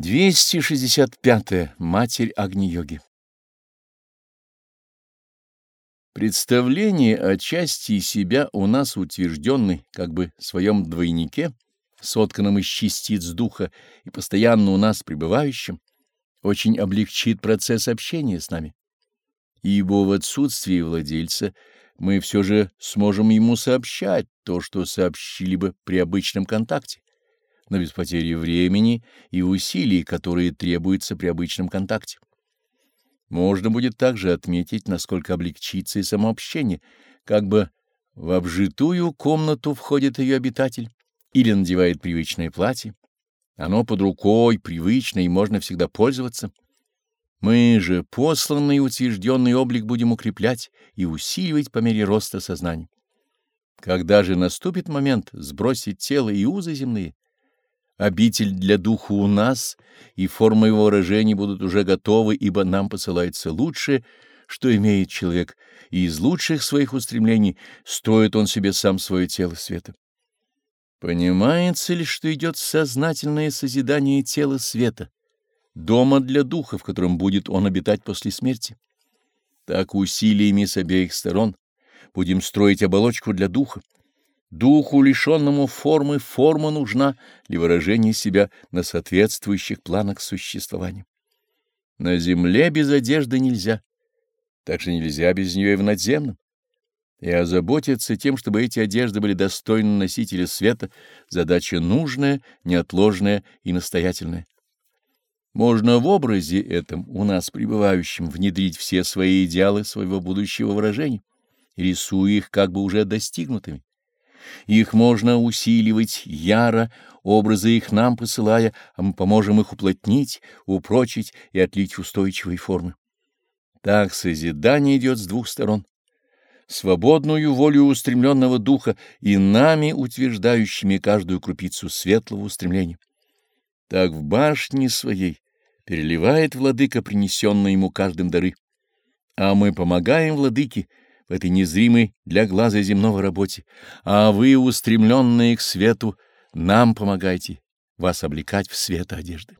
265. -е. Матерь Агни-йоги Представление о части себя у нас утвержденной, как бы в своем двойнике, сотканном из частиц духа и постоянно у нас пребывающем, очень облегчит процесс общения с нами. Ибо в отсутствии владельца мы все же сможем ему сообщать то, что сообщили бы при обычном контакте но без потери времени и усилий, которые требуются при обычном контакте. Можно будет также отметить, насколько облегчится и самообщение, как бы в обжитую комнату входит ее обитатель или надевает привычное платье. Оно под рукой, привычно, и можно всегда пользоваться. Мы же посланный и утвержденный облик будем укреплять и усиливать по мере роста сознания. Когда же наступит момент сбросить тело и узы земные, Обитель для духа у нас, и формы его выражений будут уже готовы, ибо нам посылается лучшее, что имеет человек, и из лучших своих устремлений строит он себе сам свое тело света. Понимается ли, что идет сознательное созидание тела света, дома для духа, в котором будет он обитать после смерти? Так усилиями с обеих сторон будем строить оболочку для духа, Духу, лишенному формы, форма нужна для выражения себя на соответствующих планах существования. На земле без одежды нельзя, так же нельзя без нее и в надземном. И озаботиться тем, чтобы эти одежды были достойны носителя света, задача нужная, неотложная и настоятельная. Можно в образе этом, у нас пребывающем, внедрить все свои идеалы своего будущего выражения, рисуя их как бы уже достигнутыми. Их можно усиливать яро, образы их нам посылая, а мы поможем их уплотнить, упрочить и отлить устойчивой формы. Так созидание идет с двух сторон. Свободную волю устремленного духа и нами, утверждающими каждую крупицу светлого устремления. Так в башне своей переливает владыка принесенные ему каждым дары, а мы помогаем владыке, в этой незримой для глаза земного работе, а вы, устремленные к свету, нам помогайте вас облекать в свет одежды.